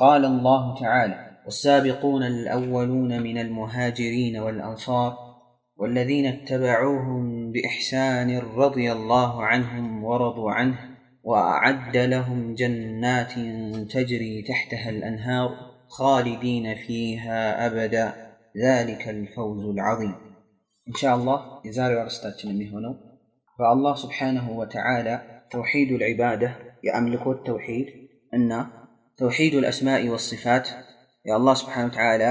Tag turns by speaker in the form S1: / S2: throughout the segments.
S1: قال الله تعالى والسابقون الأولون من المهاجرين والأنصار والذين اتبعوهم بإحسان رضي الله عنهم ورضوا عنه وأعد لهم جنات تجري تحتها الأنهار خالدين فيها أبدا. ذلك الفوز العظيم. إن شاء الله يزاري ورستاتنا هنا. فالله سبحانه وتعالى توحيد العبادة يملك التوحيد. أن ተውሒድ ልአስማኢ ወሲፋት የአላ ስብሓነ ወተዓላ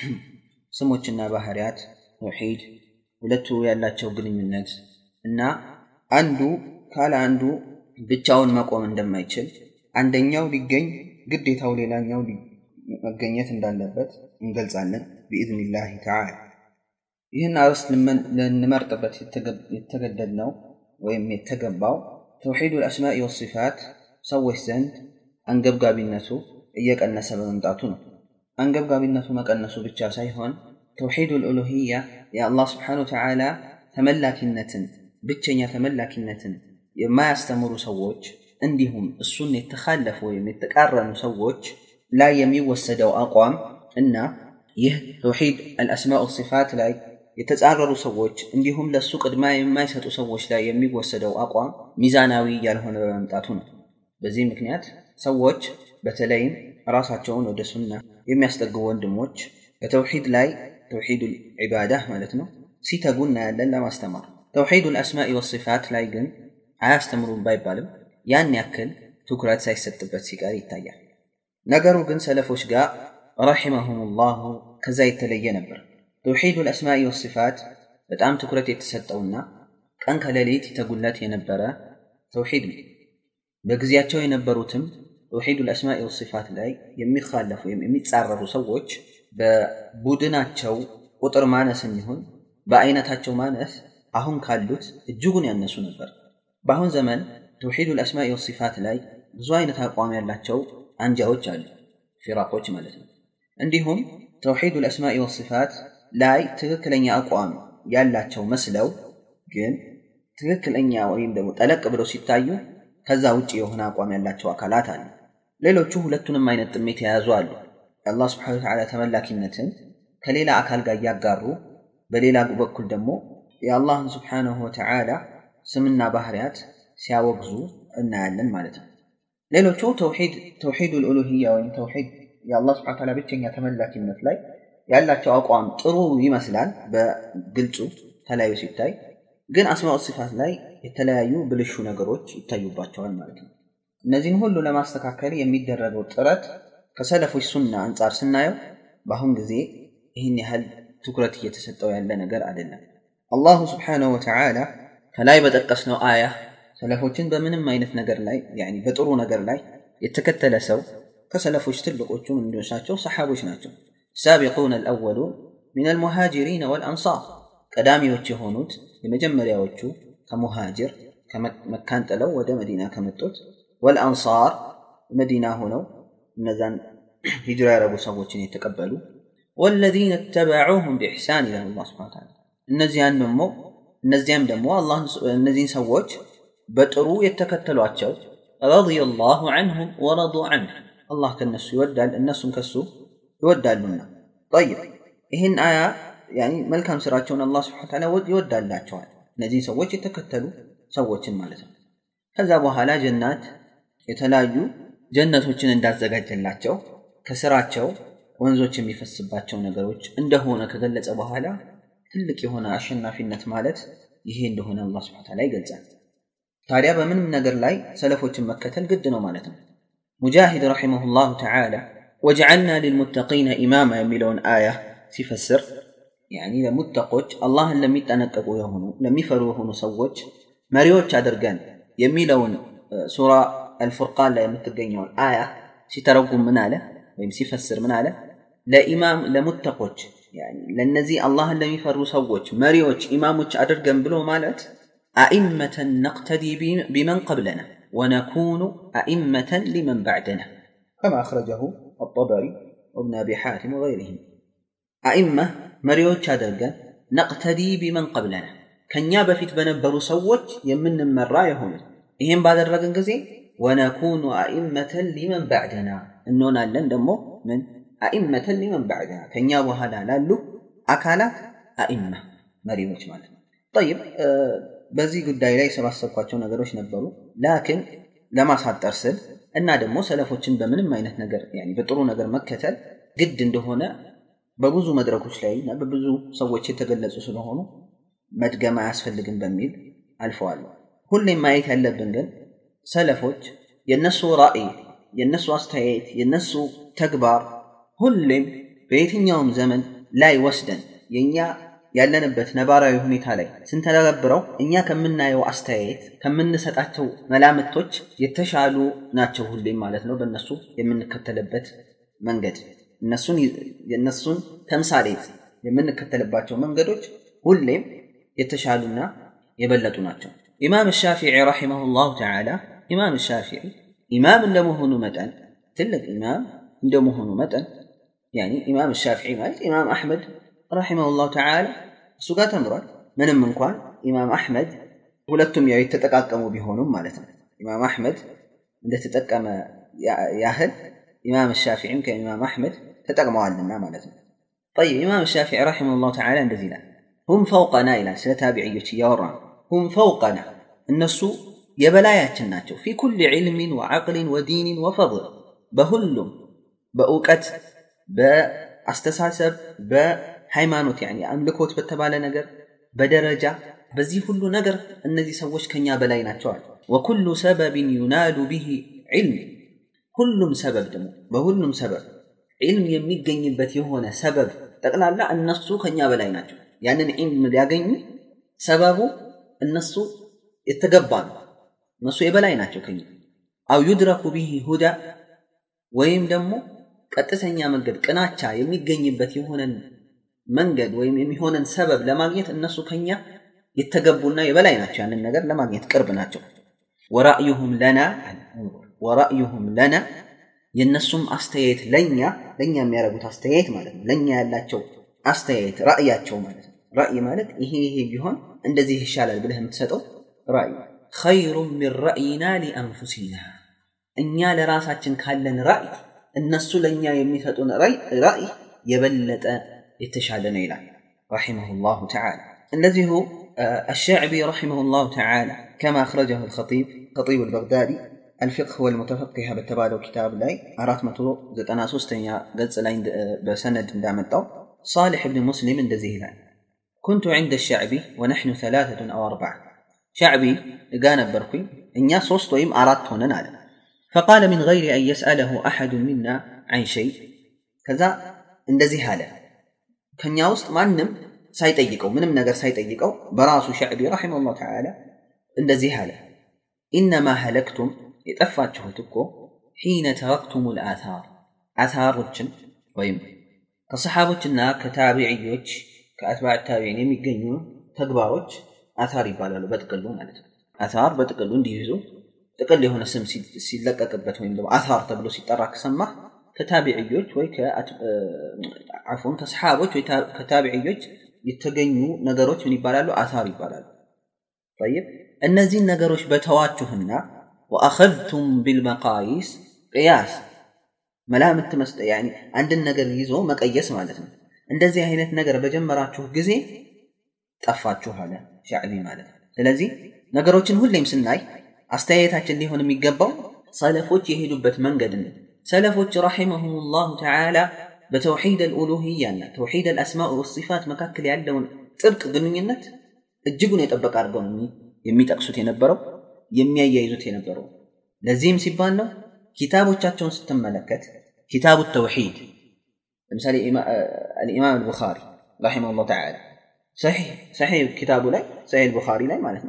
S1: ስሞችና ባህርያት ተውሒድ፣ ሁለቱ ያላቸው ግንኙነት እና አንዱ ካለ አንዱ ብቻውን መቆም እንደማይችል አንደኛው ሊገኝ ግዴታው ሌላኛው መገኘት እንዳለበት እንገልጻለን ቢኢዝኒላህ ተዓላ። ይህን አርዕስት ልንመርጥበት የተገደድነው ወይም የተገባው ተውሒድ አልአስማኢ ወሲፋት ሰዎች ዘንድ አንገብጋቢነቱ እየቀነሰ በመምጣቱ ነው አንገብጋቢነቱ መቀነሱ ብቻ ሳይሆን ተውሒዱ ልኡሉህያ የአላህ ስብሓን ተዓላ ተመላኪነትን ብቸኛ ተመላኪነትን የማያስተምሩ ሰዎች እንዲሁም እሱን የተካለፉ ወይም የተቃረኑ ሰዎች ላይ የሚወሰደው አቋም እና ይህ ተውሒድ አልአስማኡ ሲፋት ላይ የተጻረሩ ሰዎች እንዲሁም ለእሱ ቅድማ የማይሰጡ ሰዎች ላይ የሚወሰደው አቋም ሚዛናዊ ያልሆነ በመምጣቱ ነው በዚህ ምክንያት ሰዎች በተለይም ራሳቸውን ወደ ሱና የሚያስጠጉ ወንድሞች በተውሒድ ላይ ተውሒድ ዒባዳ ማለት ነው ሲተጉ እናያለን ለማስተማር። ተውሒዱ ልአስማኢ ወሲፋት ላይ ግን አያስተምሩም ባይባልም ያን ያክል ትኩረት ሳይሰጥበት ሲቀር ይታያል። ነገሩ ግን ሰለፎች ጋር ረሒመሁም ላሁ ከዛ የተለየ ነበር። ተውሒዱ ልአስማኢ ወሲፋት በጣም ትኩረት የተሰጠውና ቀን ከሌሊት ይተጉለት የነበረ ተውሒድ ነው። በጊዜያቸው የነበሩትም ተውሒዱ ልአስማኢ ወሲፋት ላይ የሚካለፉ ወይም የሚጻረሩ ሰዎች በቡድናቸው ቁጥር ማነስ የሚሆን በአይነታቸው ማነስ አሁን ካሉት እጅጉን ያነሱ ነበር። በአሁን ዘመን ተውሒዱ ልአስማኢ ወሲፋት ላይ ብዙ አይነት አቋም ያላቸው አንጃዎች አሉ ፊራቆች ማለት ነው። እንዲሁም ተውሒዱ ልአስማኢ ወሲፋት ላይ ትክክለኛ አቋም ያላቸው መስለው ግን ትክክለኛ ወይም ደግሞ ጠለቅ ብለው ሲታዩ ከዛ ውጭ የሆነ አቋም ያላቸው አካላት አሉ ሌሎቹ ሁለቱንም አይነት ጥሜት የያዙ አሉ። የአላህ ስብሓን ተዓላ ተመላኪነትን ከሌላ አካል ጋር እያጋሩ በሌላ በኩል ደግሞ የአላህን ስብሓንሁ ወተዓላ ስምና ባህርያት ሲያወግዙ እናያለን ማለት ነው። ሌሎቹ ተውሒድ ልኡሉህያ ወይም ተውሒድ የአላህ ስብሓን ተዓላ ብቸኛ ተመላኪነት ላይ ያላቸው አቋም ጥሩ ይመስላል። በግልጹ ተለያዩ ሲታይ ግን አስማኡ ሲፋት ላይ የተለያዩ ብልሹ ነገሮች ይታዩባቸዋል ማለት ነው እነዚህን ሁሉ ለማስተካከል የሚደረገው ጥረት ከሰለፎች ሱና አንጻር ስናየው በአሁን ጊዜ ይህን ያህል ትኩረት እየተሰጠው ያለ ነገር አይደለም አላሁ ስብሓነሁ ወተዓላ ከላይ በጠቀስነው አያ ሰለፎችን በምንም አይነት ነገር ላይ በጥሩ ነገር ላይ የተከተለ ሰው ከሰለፎች ትልቆቹ ምንድኖች ናቸው ሰሓቦች ናቸው ሳቢቁን አልአወሉን ምን አልሙሃጅሪን ወልአንሳር ቀዳሚዎች የሆኑት የመጀመሪያዎቹ ከሙሃጅር መካን ጥለው ወደ መዲና ከመጡት ወልአንሳር መዲና ሆነው እነዛን ሂጅራ ያረጉ ሰዎችን የተቀበሉ ወለዚነ ተበዑሁም ቢኢሕሳን ይላል አላህ ስብሐ ተዓላ እነዚያን ደግሞ እነዚያም ደግሞ አላህ እነዚህን ሰዎች በጥሩ የተከተሏቸው ረዲየላሁ ዐንሁም ወረዱ ዐንህ አላህ ከነሱ ይወዳል እነሱም ከሱ ይወዳሉና ጠይብ ይህን አያ መልካም ስራቸውን አላህ ስብሐ ተዓላ ይወዳላቸዋል እነዚህን ሰዎች የተከተሉ ሰዎችን ማለት ነው ከዛ በኋላ ጀናት የተለያዩ ጀነቶችን እንዳዘጋጀላቸው ከስራቸው ወንዞች የሚፈስባቸው ነገሮች እንደሆነ ከገለጸ በኋላ ትልቅ የሆነ አሸናፊነት ማለት ይሄ እንደሆነ አላህ ስብሐ ተዓላ ይገልጻል ታዲያ በምንም ነገር ላይ ሰለፎችን መከተል ግድ ነው ማለት ነው ሙጃሂድ ረሒመሁ ላሁ ተዓላ ወጀዐልና ሊልሙተቂነ ኢማማ የሚለውን አያ ሲፈስር ያኒ ለሙተቆች አላህን ለሚጠነቀቁ የሆኑ ለሚፈሩ የሆኑ ሰዎች መሪዎች አድርገን የሚለውን ሱራ አልፉርቃን ላይ የምትገኘውን አያ ሲተረጉም ምን አለ ወይም ሲፈስር ምን አለ ለኢማም ለሙተቆች ለእነዚህ አላህን ለሚፈሩ ሰዎች መሪዎች ኢማሞች አድርገን ብሎ ማለት አኢመተን ነቅተዲ ቢመን ቀብለና ወነኩኑ አኢመተን ሊመን ባዕደና ከማ አኽረጀሁ አጠበሪ ወብን አቢ ሓቲም ወገይሪህም አኢመ መሪዎች አድርገን ነቅተዲ ቢመን ቀብለና ከእኛ በፊት በነበሩ ሰዎች የምንመራ የሆነ ይህም ባደረግን ጊዜ ወነኩኑ አኢመተን ሊመን ባዕደና እንሆናለን ደግሞ ምን? አኢመተን ሊመን ባዕደና ከእኛ በኋላ ላሉ አካላት አኢማ መሪዎች ማለት ነው። ጠይብ በዚህ ጉዳይ ላይ የሰባሰብኳቸው ነገሮች ነበሩ። ላክን ለማሳጠር ስል እና ደግሞ ሰለፎችን በምንም አይነት ነገር በጥሩ ነገር መከተል ግድ እንደሆነ በብዙ መድረኮች ላይ እና በብዙ ሰዎች የተገለጹ ስለሆኑ መድገም አያስፈልግም በሚል አልፈዋለሁ። ሁሌም ማየት ያለብን ግን ሰለፎች የነሱ ራእይ የነሱ አስተያየት የነሱ ተግባር ሁሌም በየትኛውም ዘመን ላይ ወስደን የእኛ ያለንበት ነባራዊ ሁኔታ ላይ ስንተገብረው እኛ ከምናየው አስተያየት ከምንሰጣቸው መላምቶች የተሻሉ ናቸው ሁሌም ማለት ነው በእነሱ የምንከተልበት መንገድ። እነሱን የእነሱን ተምሳሌት የምንከተልባቸው መንገዶች ሁሌም የተሻሉና የበለጡ ናቸው። ኢማም ሻፊዒ ረሒመሁ ላሁ ተዓላ ኢማም ሻፊዒ ኢማም እንደመሆኑ መጠን ትልቅ ኢማም እንደመሆኑ መጠን ያኒ ኢማም ሻፊዒ ማለት ኢማም አሕመድ ረሒመሁ ላሁ ተዓላ እሱ ጋር ተምሯል ምንም እንኳን ኢማም አሕመድ ሁለቱም ያው የተጠቃቀሙ ቢሆኑም ማለት ነው ኢማም አሕመድ እንደተጠቀመ ያህል ኢማም ሻፊዒም ከኢማም አሕመድ ተጠቅመዋልና ማለት ነው طيب ኢማም ሻፊዒ ረሒመሁ ላሁ ተዓላ እንደዚህ ይላል ሁም ፈውቀና ይላል ስለ ታቢዕዮች እያወራ ነው ሁም ፈውቀና እነሱ የበላያችን ናቸው። ፊ ኩል ዕልምን ወዓቅልን ወዲንን ወፈضል በሁሉም በእውቀት በአስተሳሰብ በሃይማኖት አምልኮት በተባለ ነገር በደረጃ በዚህ ሁሉ ነገር እነዚህ ሰዎች ከኛ በላይ ናቸዋል ወኩሉ ሰበብን ዩናሉ ብህ ዕልም ሁሉም ሰበብ ደግሞ በሁሉም ሰበብ ዒልም የሚገኝበት የሆነ ሰበብ ጠቅላላ እነሱ ከኛ በላይ ናቸው። ያንን ዒልም ሊያገኙ ሰበቡ እነሱ የተገባ ነው እነሱ የበላይ ናቸው ከኛ አው ዩድረኩ ቢህ ሁዳ ወይም ደግሞ ቀጥተኛ መንገድ ቅናቻ የሚገኝበት የሆነን መንገድ ወይም የሚሆነን ሰበብ ለማግኘት እነሱ ከኛ የተገቡና የበላይ ናቸው። ያንን ነገር ለማግኘት ቅርብ ናቸው። ወራእዩሁም ለና ወራእዩሁም ለና የእነሱም አስተያየት ለኛ ለኛ የሚያደርጉት አስተያየት ማለት ነው። ለኛ ያላቸው አስተያየት ራእያቸው ማለት ነው። ራእይ ማለት ይሄ ይሄ ቢሆን እንደዚህ ይሻላል ብለህ የምትሰጠው ራእይ ኸይሩ ሚን ረእይና ሊአንፉሲና እኛ ለራሳችን ካለን ራእይ እነሱ ለእኛ የሚሰጡን ራእይ የበለጠ የተሻለ ነው ይላል رحمه الله تعالى الذي هو الشاعبي رحمه الله تعالى كما أخرجه الخطيب خطيب البغدادي الفقه والمتفقه بالتبادل كتاب لاي أرات متو زتنا سوستنيا قلت لاين بسند دامتو صالح بن مسلم دزيه لاي كنت عند الشعبي ونحن ثلاثة أو أربعة شعبي قال بركي إن يصوص طيم أرات هنا نال فقال من غير أن يسأله أحد منا عن شيء. كذا إن ذي كان يوصل ما نم سايت أيكو من من نجر سايت أيكو براس شعبي رحمه الله تعالى إن ذي إنما هلكتم يتفاجه تكو حين تركتم الآثار. آثار وجن ويم. كصحابة النار كتابعي وجن كأتباع التابعين يمي قنون تقبع وجن አታር ይባላሉ በጥቅሉ ማለት ነው። አታር በጥቅሉ እንዲይዙ ጥቅል የሆነ ስም ሲለቀቅበት ወይም ደግሞ አታር ተብሎ ሲጠራ ከሰማ ከታቢዕዮች ወይ አፎን ከሰሓቦች ወይ ከታቢዕዮች የተገኙ ነገሮች ምን ይባላሉ? አታር ይባላሉ። ጠይብ እነዚህን ነገሮች በተዋችሁና ወአኸዝቱም ቢልመቃይስ ቅያስ መላምት መስጠ አንድን ነገር ይዞ መቀየስ ማለት ነው። እንደዚህ አይነት ነገር በጀመራችሁ ጊዜ ጠፋችሁ አለ። ሸዕቢ ማለት ነው። ስለዚህ ነገሮችን ሁሌም ስናይ አስተያየታችን ሊሆን የሚገባው ሰለፎች የሄዱበት መንገድ ነው። ሰለፎች رحمهم الله تعالى بتوحيد الألوهية توحيد الأسماء والصفات مكاكل يعلمون ترك ظنون ينت الجبن يتبقى عربون يمي تقسو تينبرو يمي يأيزو تينبرو لزيم سيبان له كتاب التشاتشون ستم ملكت كتاب التوحيد مثال الإمام البخاري رحمه الله تعالى صحيح صحيح كتابه لا صحيح البخاري لا معناته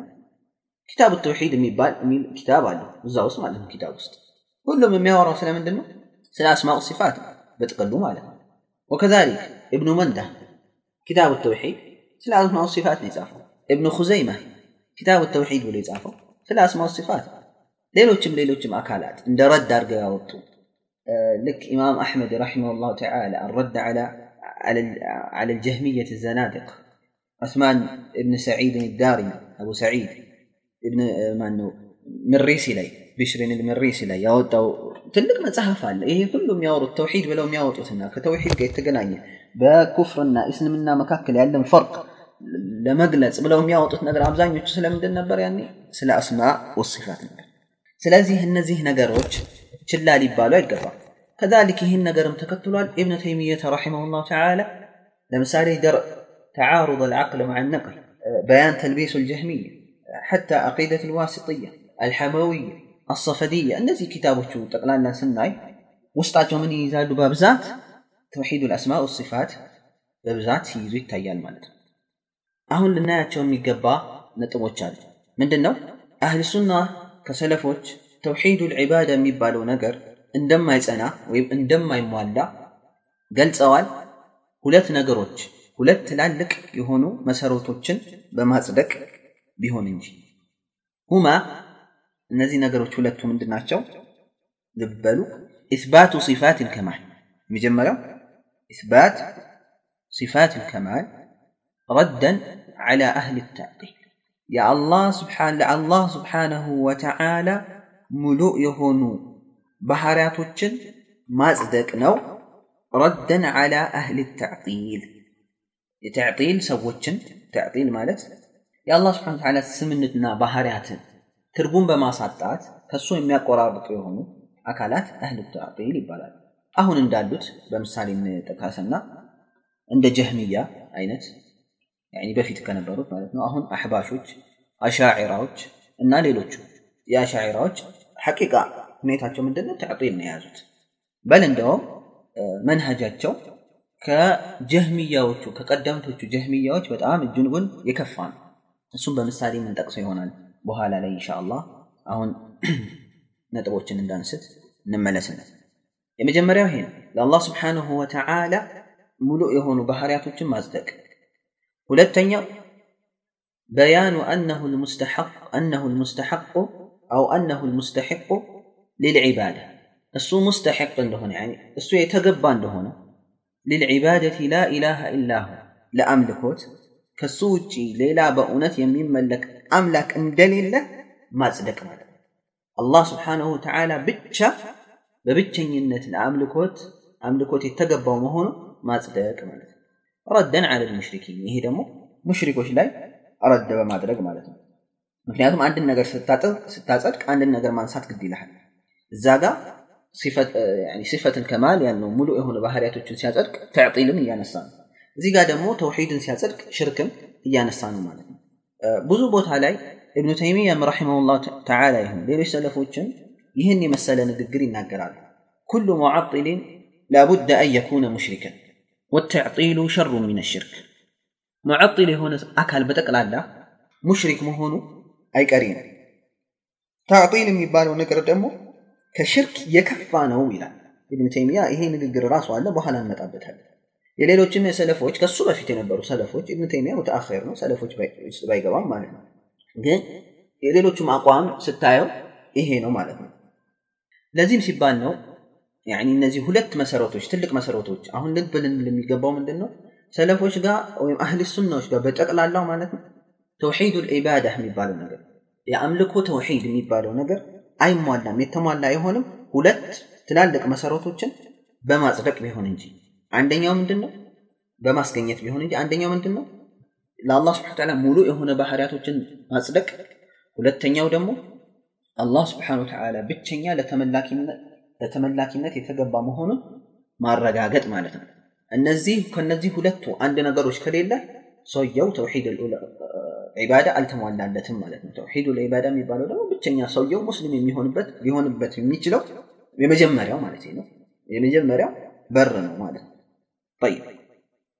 S1: كتاب التوحيد ميبال مين كتاب هذا زاوس ما عندهم كتاب است كله من مياور رسول من دنو سلا اسماء وصفات بتقلوا ماله وكذلك ابن منده كتاب التوحيد سلا اسماء وصفات نيزافه ابن خزيمه كتاب التوحيد ولي زافه سلا اسماء وصفات ليلوچم ليلوچم اكالات اند رد دارغا لك امام احمد رحمه الله تعالى الرد على على على الجهميه الزنادقه عثمان ابن سعيد الدارمي أبو سعيد ابن ማነው ምሪሲ ላይ ቢሽሪን ልምሪሲ ላይ ያወጣው ትልቅ መጽሐፍ አለ ይሄ ሁሉ የሚያወሩት ተውሒድ ብለው የሚያወጡትና ከተውሒድ ጋር የተገናኘ በኩፍርና እስልምና መካከል ያለን ፈርቅ ለመግለጽ ብለው የሚያወጡት ነገር አብዛኞቹ ስለምንድን ነበር ያኔ ስለ አስማ ወሲፋት ነበር ስለዚህ እነዚህ ነገሮች ችላ ሊባሉ አይገባም ከዛሊክ ይህን ነገርም ተከትሏል ኢብኑ ተይሚየተ ረሒመሁ ላሁ ተዓላ ለምሳሌ ደርእ تعارض العقل مع النقل بيان تلبيس الجهمية حتى عقيدة الواسطية الحموية الصفدية እነዚህ ኪታቦቹ ጠቅላላ ስናይ ውስጣቸው ምን ይይዛሉ በብዛት ተውሒዱ ልአስማ ወሲፋት በብዛት ሲይዙ ይታያል ማለት ነው አሁን ልናያቸው የሚገባ ነጥቦች አሉ ምንድን ነው አህል ሱና ከሰለፎች ተውሒዱ ልዒባዳ የሚባለው ነገር እንደማይጸና ወይም እንደማይሟላ ገልጸዋል ሁለት ነገሮች ሁለት ትላልቅ የሆኑ መሰረቶችን በማጽደቅ ቢሆን እንጂ ሁማ እነዚህ ነገሮች ሁለቱ ምንድን ናቸው ልበሉ ኢስባቱ ሲፋት ልከማል የመጀመሪያው ኢስባት ሲፋት ልከማል ረደን على أهل التعطيل يا الله سبحانه الله سبحانه وتعالى ملوء يهونو ባህሪያቶችን ማጽደቅ ነው ረደን على أهل التعطيل የተዕጢል ሰዎችን ተዕጢል ማለት የአላህ ስብሓን ተዓላ ስምነትና ባህሪያትን ትርጉም በማሳጣት ከእሱ የሚያቆራርጡ የሆኑ አካላት አህል ተዕጢል ይባላል። አሁን እንዳሉት በምሳሌ እንጠቃስና እንደ ጀህሚያ አይነት በፊት ከነበሩት ማለት ነው። አሁን አሕባሾች አሻዒራዎች እና ሌሎቹ የአሻዒራዎች ሐቂቃ ሁኔታቸው ምንድነው? ተዕጢል ነው የያዙት። በል እንደውም መንሃጃቸው ከጀህሚያዎቹ ከቀደምቶቹ ጀህሚያዎች በጣም እጅንቡን የከፋ ነው እሱም በምሳሌ የምንጠቅሰው ይሆናል በኋላ ላይ ኢንሻአላህ አሁን ነጥቦችን እንዳንስት እንመለስነት የመጀመሪያው ይሄ ነው ለአላህ ስብሓንሁ ወተዓላ ሙሉ የሆኑ ባህሪያቶችን ማጽደቅ ሁለተኛው በያኑ አነሁ ልሙስተሐቅ አነሁ ልሙስተሐቁ አው አነሁ ልሙስተሐቁ ልልዒባዳ እሱ ሙስተሐቅ እንደሆነ እሱ የተገባ እንደሆነ ሊልዒባደቲ ላ ኢላሃ ኢላሁ ለአምልኮት ከሱ ውጪ ሌላ በእውነት የሚመለክ አምላክ እንደሌለ ማጽደቅ ማለት ነው። አላህ ስብሓንሁ ወተዓላ ብቻ በብቸኝነት ለአምልኮት አምልኮት የተገባው መሆኑ ማጽደቅ ማለት ነው። ረደን አለል ሙሽሪኪን፣ ይሄ ደግሞ ሙሽሪኮች ላይ ረድ በማድረግ ማለት ነው። ምክንያቱም አንድን ነገር ስታጸድቅ አንድን ነገር ማንሳት ግድ ይልሃል እዛ ጋር ሲፈትን ከማል ያለው ሙሉ የሆነ ባህሪያቶችን ሲያጸድቅ ተዕጢልን እያነሳ ነው እዚህ ጋር ደግሞ ተውሒድን ሲያጸድቅ ሽርክን እያነሳ ነው ማለት ነው ብዙ ቦታ ላይ እብኑ ተይሚያም ረሒመሁላህ ተዓላ ይሁን ሌሎች ሰለፎችን ይህን የመሰለ ንግግር ይናገራሉ ኩሉ ሙዓጢልን ላቡድ አን የኩነ ሙሽሪከን ወተዕጢሉ ሸሩ ምን ሽርክ ሙዓጢል የሆነ አካል በጠቅላላ ሙሽሪክ መሆኑ አይቀሪ ነው ተዕጢል የሚባለው ነገር ደግሞ ከሽርክ የከፋ ነው ይላል። ኢብን ተይሚያ ይሄ ንግግር ራሱ አለ በኋላ እንመጣበታለን። የሌሎችም የሰለፎች ከሱ በፊት የነበሩ ሰለፎች ኢብን ተይሚያ ሙተአኸር ነው ሰለፎች ባይገባም ማለት ነው። ግን የሌሎቹም አቋም ስታየው ይሄ ነው ማለት ነው። ለዚህም ሲባል ነው እነዚህ ሁለት መሰረቶች ትልቅ መሰረቶች አሁን ልብ ልንል የሚገባው ምንድን ነው ሰለፎች ጋር ወይም አህል ሱናዎች ጋር በጠቅላላው ማለት ነው ተውሒዱ ልዒባዳ የሚባለው ነገር የአምልኮ ተውሒድ የሚባለው ነገር አይሟላም። የተሟላ አይሆንም። ሁለት ትላልቅ መሰረቶችን በማጽደቅ ቢሆን እንጂ። አንደኛው ምንድን ነው በማስገኘት ቢሆን እንጂ። አንደኛው ምንድን ነው ለአላህ ስብሐ ተዓላ ሙሉ የሆነ ባህሪያቶችን ማጽደቅ። ሁለተኛው ደግሞ አላህ ስብሐነ ወተዓላ ብቸኛ ለተመላኪነት የተገባ መሆኑን ማረጋገጥ ማለት ነው። እነዚህ ከነዚህ ሁለቱ አንድ ነገሮች ከሌለ ሰውየው ተውሒድ ዒባዳ አልተሟላለትም ማለት ነው። ተውሒዱ ልዒባዳ የሚባለው ደግሞ ብቸኛ ሰውየው ሙስሊም የሚሆንበት ሊሆንበት የሚችለው የመጀመሪያው ማለት ነው። የመጀመሪያው በር ነው ማለት ነው።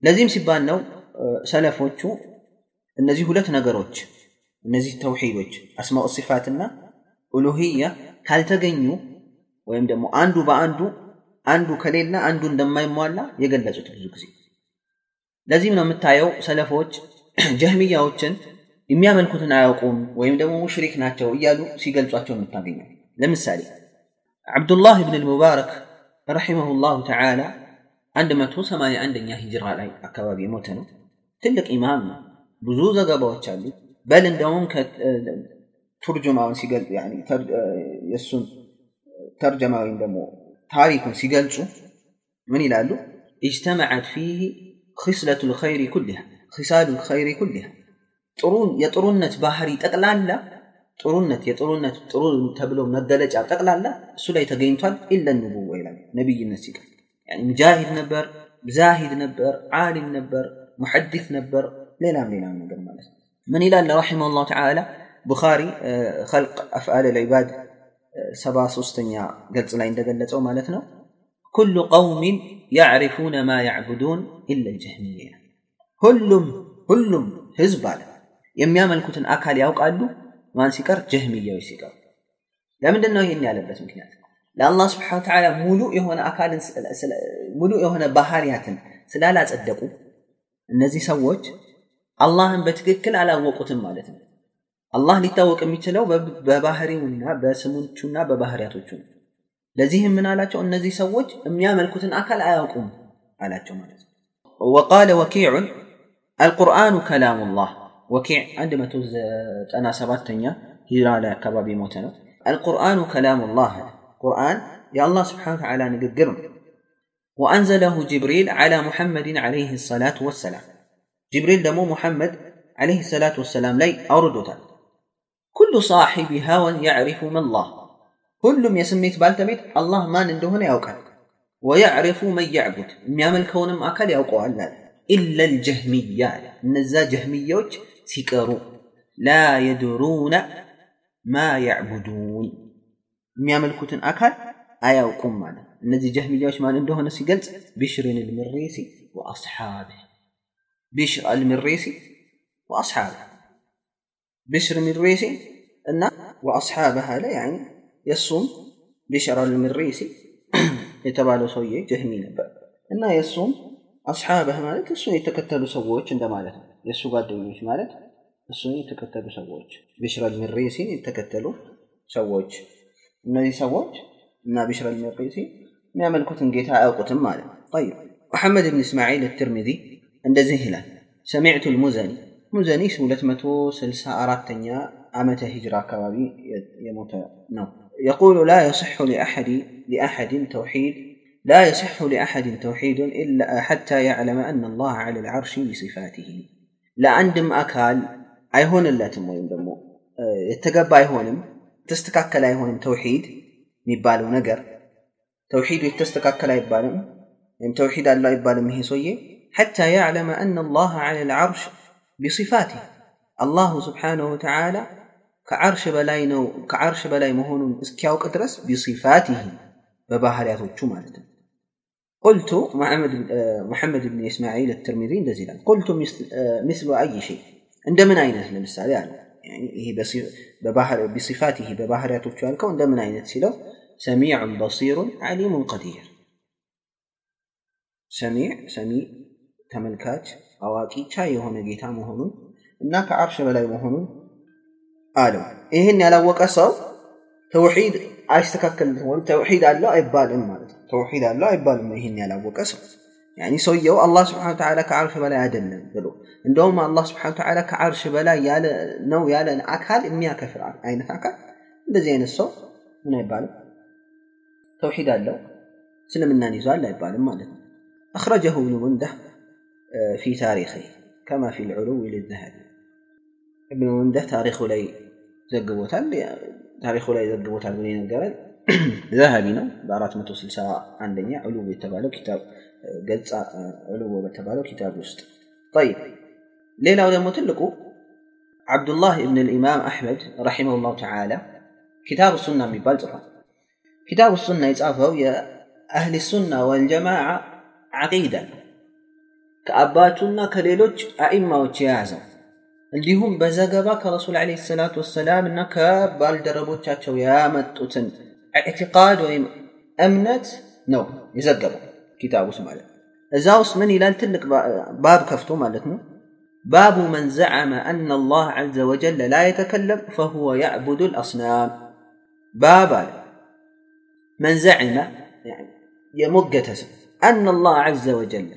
S1: ለዚህም ሲባል ነው ሰለፎቹ እነዚህ ሁለት ነገሮች እነዚህ ተውሒዶች አስማኡ ሲፋትና ኡሉህያ ካልተገኙ ወይም ደግሞ አንዱ በአንዱ አንዱ ከሌለ አንዱ እንደማይሟላ የገለጹት ብዙ ጊዜ። ለዚህም ነው የምታየው ሰለፎች ጀህሚያዎችን የሚያመልኩትን አያውቁም ወይም ደግሞ ሙሽሪክ ናቸው እያሉ ሲገልጿቸው የምታገኘው ለምሳሌ ዓብዱላህ ብን ልሙባረክ ረሒመሁላሁ ተዓላ 181ኛ ሂጅራ ላይ አካባቢ የሞተ ነው ትልቅ ኢማም ነው ብዙ ዘገባዎች አሉ በል እንደውም ቱርጅማውን ሲገልጹ የእሱን ተርጀማ ወይም ደግሞ ታሪኩን ሲገልጹ ምን ይላሉ اجتمعت فيه خصلة الخير كلها خصال الخير كلها ጥሩን የጥሩነት ባህሪ ጠቅላላ ጥሩነት የጥሩነት ጥሩ ተብሎ መገለጫ ጠቅላላ እሱ ላይ ተገኝቷል ኢለ ንቡወ ይላል ነቢይነት ሲቀር ሙጃሂድ ነበር ዛሂድ ነበር ዓሊም ነበር ሙሐዲስ ነበር ሌላም ሌላም ነገር ማለት ነው ምን ይላል ረሒመሁ ላሁ ተዓላ ቡኻሪ ኸልቅ አፍዓል ልዕባድ ሰባ ሶስተኛ ገጽ ላይ እንደገለጸው ማለት ነው ኩሉ ቀውሚን ያዕሪፉነ ማ ያዕቡዱን ኢለ ልጀህሚያ ሁሉም ሁሉም ህዝብ አለ የሚያመልኩትን አካል ያውቃሉ ማን ሲቀር ጀህሚያዎች ሲቀሩ ለምንድን ነው ይህን ያለበት ምክንያት ለአላህ ስብሓን ተዓላ ሙሉ የሆነ አካልን ሙሉ የሆነ ባህሪያትን ስላላጸደቁ እነዚህ ሰዎች አላህን በትክክል አላወቁትም ማለት ነው አላህ ሊታወቅ የሚችለው በባህሪውና በስሞቹና በባህሪያቶቹ ነው ለዚህም ምን አላቸው እነዚህ ሰዎች የሚያመልኩትን አካል አያውቁም አላቸው ማለት ነው ወቃለ ወኪዑን አልቁርአኑ ከላሙላህ وكي عندما توز أنا سبتني هيرا لا كبابي موتنوت القرآن كلام الله. القرآن يا الله سبحانه وتعالى نقدر. وأنزله جبريل على محمد عليه الصلاة والسلام. جبريل دمو محمد عليه الصلاة والسلام لي أردت كل صاحب هوى يعرف من الله. كل يسميت بالتميت الله ما نندهن يوكل ويعرف من يعبد. ما يعمل كون ما أكل يوقع إلا الجهمية. نزا جهمية سكر لا يدرون ما يعبدون የሚያመልኩትን አካል አያውቁም ማለት እነዚህ ጀህሚሊያዎች ማን እንደሆነ ሲገልጽ ቢሽርን ልምሬሲ ወአስሓብ ቢሽር አልምሬሲ ወአስሓብ ቢሽር ምሬሲ እና ወአስሓብሃ ላይ ያኒ የእሱም ቢሽር አልምሬሲ የተባለው ሰውዬ ጀህሚ ነበር እና የእሱም አስሓብህ ማለት እሱን የተከተሉ ሰዎች እንደማለት ነው የእሱ ጓደኞች ማለት እሱን የተከተሉ ሰዎች ቢሽር አልምሬሲን የተከተሉ ሰዎች እነዚህ ሰዎች እና ቢሽር አልመቂሲ የሚያመልኩትን ጌታ አያውቁትም ማለት ነው طيب محمد بن اسماعيل الترمذي እንደዚህ ይላል سمعت المزني ሙዘኒ 264ኛ ዓመተ ሂጅራ አካባቢ የሞተ ነው يقول لا يصح لأحد لأحد توحيد لا يصح لأحد توحيد إلا حتى يعلم أن الله على العرش بصفاته. لا عندم أكال أيهون لا تموين دمو يتقبى أيهونم تستكاك لا أيهونم توحيد ميبالو نقر توحيد يتستكاك لا يبالم يم توحيد الله يبالم هي سوية حتى يعلم أن الله على العرش بصفاته الله سبحانه وتعالى كعرش بلاي نو كعرش بلاي مهون اسكياو كدرس بصفاته بباهر يا توتشو مالتم قلت محمد محمد بن اسماعيل الترمذي እንደዚህ ይላል قلت مثل اي شيء እንደምን አይነት ለምሳሌ አለ ይሄ بصفاته በባህሪያቶቹ ያልከው እንደምን አይነት ሲለው سميع بصير عليم قدير ሰሚዕ ሰሚ ተመልካች አዋቂ ቻይ የሆነ ጌታ መሆኑን እና ከአርሽ በላይ መሆኑን አለው ይህን ያላወቀ ሰው ተውሒድ አይስተካከልለትም ወይም ተውሒድ አለው አይባልም ማለት ነው ተውሒድ አለው አይባልም ይህን ያላወቀ ሰው ያኒ ሰውየው አላህ ስብሓን ተዓላ ከዓርሽ በላይ አይደለም ብሎ እንደውም አላህ ስብሓን ተዓላ ከዓርሽ በላይ ያለ ነው ያለን አካል የሚያከፍር አይነት አካል እንደዚህ አይነት ሰው ምን አይባልም ተውሒድ አለው እስልምናን ይዟል አይባልም ማለት ነው أخرجه ابن منده في تاريخه كما في العلو للذهبي ابن منده تاريخ لي ዘግቦታል ታሪኩ ላይ ዘግቦታል ብሎ ይነገራል ذهبي ነው በአራት መቶ ስልሳ አንደኛ ዕሉው የተባለው ኪታብ ገጻ ዕሉው በተባለው ኪታብ ውስጥ طيب ሌላው ደግሞ ትልቁ ዓብዱላህ እብን ልኢማም አሕመድ ረሒመሁ ላሁ ተዓላ ኪታብ ሱና የሚባል ጽፏል ኪታብ ሱና የጻፈው የአህል ሱና ወልጀማዓ ዓቂዳ ከአባቱና ከሌሎች አኢማዎች የያዘው እንዲሁም በዘገባ ከረሱል ለ ሰላት ወሰላም እና ከባልደረቦቻቸው ያመጡትን اعتقاد أمنت؟ نو يزقبوا كتابه سمعنا زاوس من إلى تلك باب كفتو مالتنا؟ باب من زعم أن الله عز وجل لا يتكلم فهو يعبد الأصنام. بابا من زعم يعني يمقتس أن الله عز وجل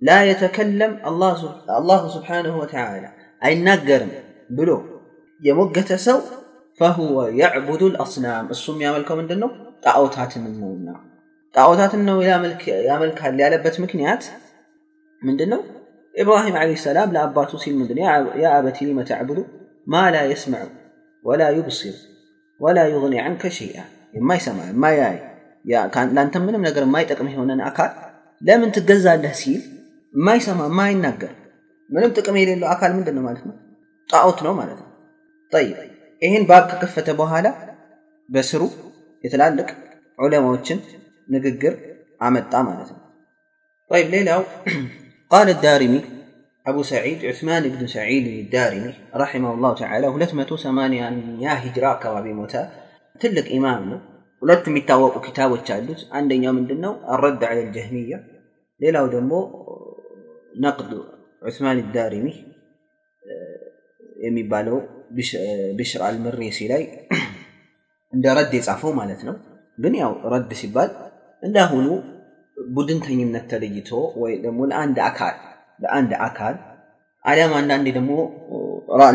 S1: لا يتكلم الله الله سبحانه وتعالى. أي نقر بلو. يمقتسو فهو يعبد الأصنام. الصم يا ملك من دنو تعوتات النمونا تعوتات النو يا ملك يا ملك هل يلبت مكنيات من دنو إبراهيم عليه السلام لا أباتوسي من دنيا يا أبتي لما تعبد ما لا يسمع ولا يبصر ولا يغني عنك شيئا ما يسمع ما ياي يا كان لا أنت منهم نقر ما يتقم هنا أكال لا من تجزا لهسيل ما يسمع ما ينقر من تقم هنا أكال من دنو مالتنا تعوتنا مالتنا طيب ይህን ባብ ከከፈተ በኋላ በስሩ የትላልቅ ዑለማዎችን ንግግር አመጣ ማለት ነው طيب ሌላው قال الدارمي أبو سعيد عثمان بن سعيد الدارمي رحمه الله تعالى ሁለት መቶ ሰማንያኛ ሂጅራ አካባቢ ሞተ ትልቅ ኢማም ነው ሁለት የሚታወቁ ኪታቦች አሉት አንደኛው ምንድን ነው አረድ አለ ልጀህሚያ ሌላው ደግሞ ነቅድ ዑስማን ዳሪሚ የሚባለው ብሽር አልምሬሲ ላይ እንደ ረድ የጻፈው ማለት ነው። ግን ያው ረድ ሲባል እንዳሁኑ ቡድንተኝነት ተለይቶ ወይ ደግሞ ለአንድ አካል ለአንድ አካል አሊያም አንዳንዴ ደግሞ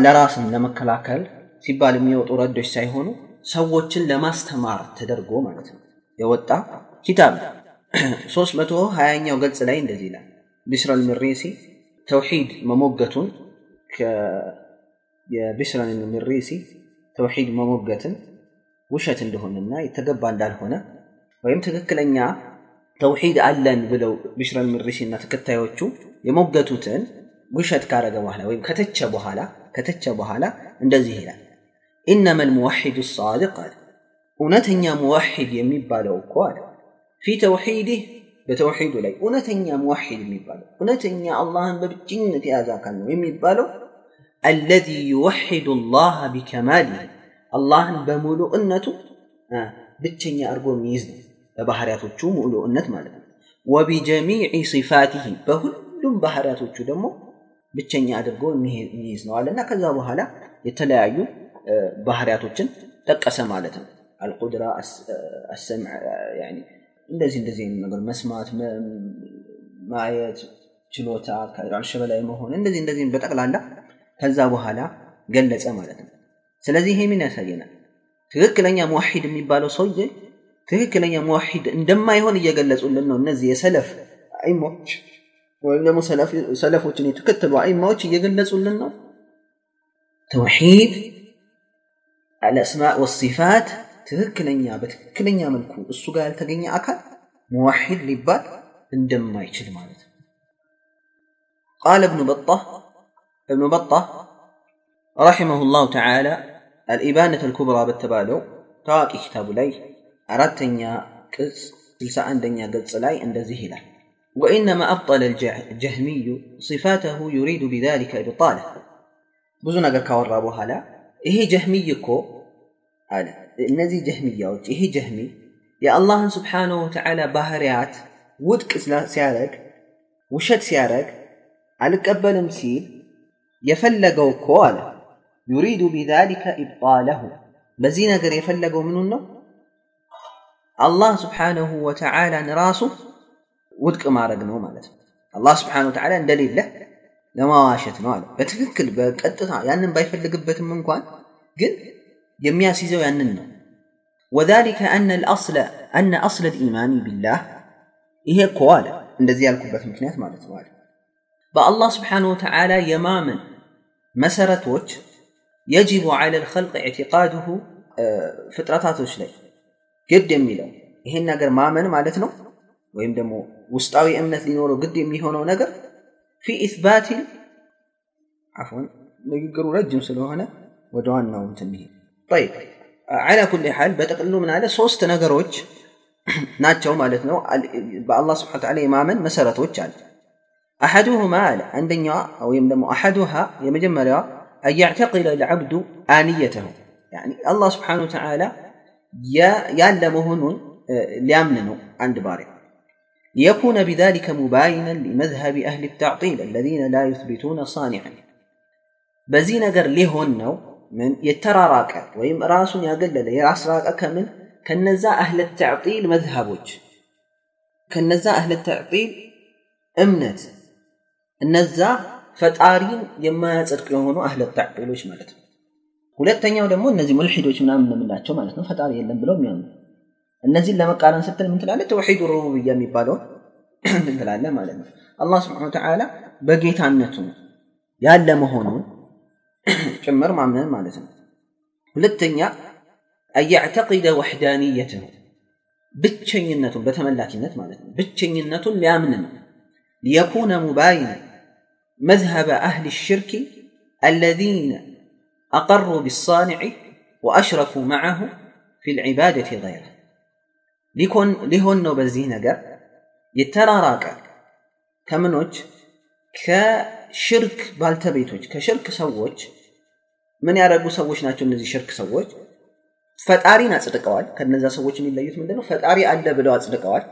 S1: ለራስን ለመከላከል ሲባል የሚወጡ ረዶች ሳይሆኑ ሰዎችን ለማስተማር ተደርጎ ማለት ነው የወጣ ኪታብ። ሶስት መቶ ገጽ ላይ እንደዚህ ይላል። ቢስር አልምሬሲ ተውሒድ መሞገቱን የቢስር አልምሬሲ ተውሒድ መሞገትን ውሸት እንደሆነና የተገባ እንዳልሆነ ወይም ትክክለኛ ተውሒድ አለን ብለው ቢሽር አልምሪሲ እና ተከታዮቹ የሞገቱትን ውሸት ካረገ በኋላ ወይም ከተቸ በኋላ ከተቸ በኋላ እንደዚህ ይላል። ኢነማ ልሙዋሒዱ ሳድቅ አለ። እውነተኛ ሙዋሒድ የሚባለው እኮ አለ። ፊ ተውሒድህ በተውሒዱ ላይ እውነተኛ ሙዋሒድ የሚባለው እውነተኛ አላህን በብቸኝነት የያዘ አካል ነው የሚባለው አለዚ ዩወሒዱ ላህ ቢከማሊህ አላህን በሙሉእነቱ ብቸኛ አድርጎ የሚይዝ ነው በባህሪያቶቹ ሙሉእነት ማለት ነው ወቢጀሚዕ ሲፋቲህ በሁሉም ባህሪያቶቹ ደግሞ ብቸኛ አድርጎ የሚይዝ ነው አለና ከዛ በኋላ የተለያዩ ባህሪያቶችን ጠቀሰ ማለት ነው አልቁድራ አሰምዕ እንደዚህ እንደዚህ ነገር መስማት ማየት ችሎታ ከአርሽ በላይ መሆን እንደዚህ እንደዚህ በጠቅላላ ከዛ በኋላ ገለጸ ማለት ነው። ስለዚህ ይሄ ምን ያሳየናል። ትክክለኛ ሙዋሂድ የሚባለው ሰውዬ ትክክለኛ ሙዋሂድ እንደማይሆን እየገለጹልን ነው። እነዚህ የሰለፍ አይሞች ወይም ደግሞ ሰለፎችን የተከተሉ አይማዎች እየገለጹልን ነው። ተውሂድ አልአስማእ ወሲፋት ትክክለኛ በትክክለኛ መልኩ እሱ ጋር ያልተገኘ አካል ሙዋሂድ ሊባል እንደማይችል ማለት ነው። ቃል እብኑ በጣ እብኑ በጣ رحمه الله تعالى الإبانة الكبرى بالتبالو تواقي كتاب لي أردتني قص سلسة عندني قص لي عند زهلة وإنما أبطل الجهمي صفاته يريد بذلك إبطاله بزنا قال كورا أبو هلا إيه جهمي كو على النزي جهمية إيه جهمي يا الله سبحانه وتعالى باهريات ودك سيارك وشد سيارك على قبل مسيل يفلقوا كوالا يريد بذلك إبطاله بزي نقر يفلقوا منه الله سبحانه وتعالى نراسه ودك ما رقنه مالت الله سبحانه وتعالى دليل له لما واشت نواله بتككل بقطتا ያንን ባይፈልግበትም እንኳን ግን የሚያስይዘው ያንን ነው وذلك أن الأصل أن أصل الإيمان بالله ይሄ እኮ አለ እንደዚህ ያልኩበት ምክንያት ማለት ነው አለ በአላህ ስብሓንሁ ወተዓላ የማመን መሰረቶች يجب على الخلق اعتقاده ፍጥረታቶች ላይ ግድ የሚለው ይሄን ነገር ማመን ማለት ነው ወይም ደግሞ ውስጣዊ እምነት ሊኖረው ግድ የሚሆነው ነገር ፊ ኢስባት አፎን ንግግሩ ረጅም ስለሆነ ወደ ዋናው እንትን ይሄድ طيب على كل حال በጠቅልሉ ምን አለ ሶስት ነገሮች ናቸው ማለት ነው በአላህ ስብሐ ወተዓላ የማመን መሰረቶች አለ أحدهما አለ አንደኛዋ ወይም ደግሞ أحدها የመጀመሪያዋ أن يعتقد العبد آنيته يعني الله سبحانه وتعالى ያለ መሆኑን ሊያምን ነው አንድ ባሪያ ليكون بذلك مباينا لمذهب أهل التعطيل الذين لا يثبتون صانعا በዚህ ነገር ሊሆን ነው ምን የተራራቀ ወይም ራሱን ያገለለ ያስራቀ ከምን ከነዛ አህለ ተዕጢል መዝሃቦች ከነዛ አህለ ተዕጢል እምነት እነዛ ፈጣሪን የማያጸድቅ የሆኑ አህለ ተዕጢሎች ማለት ነው ሁለተኛው ደግሞ እነዚህ ሙልሒዶች ምናምን የምንላቸው ማለት ነው ፈጣሪ የለም ብለው የሚያምኑ እነዚህን ለመቃረን ስትል ምን ትላለህ ተውሒድ ሩቡብያ የሚባለውን ምን ትላለህ ማለት ነው አላህ ስብሓን ተዓላ በጌታነቱ ያለ መሆኑን ጭምር ማምነን ማለት ነው ሁለተኛ አያዕተቂደ ወሕዳንየትሁ ብቸኝነቱን በተመላኪነት ማለት ነው ብቸኝነቱን ሊያምን ነው ሊየኩነ ሙባይነ መዝሀበ አህል ሽርክ الذين أقروا بالصانع وأشركوا معه في العبادة غيره ሊኮን ሊሆን ነው በዚህ ነገር የተራራቀ ከምኖች ከሽርክ ባልተቤቶች ከሽርክ ሰዎች ምን ያደረጉ ሰዎች ናቸው እነዚህ ሽርክ ሰዎች ፈጣሪን አጽድቀዋል ከነዛ ሰዎች የሚለዩት ምንድነው ፈጣሪ አለ ብለው አጽድቀዋል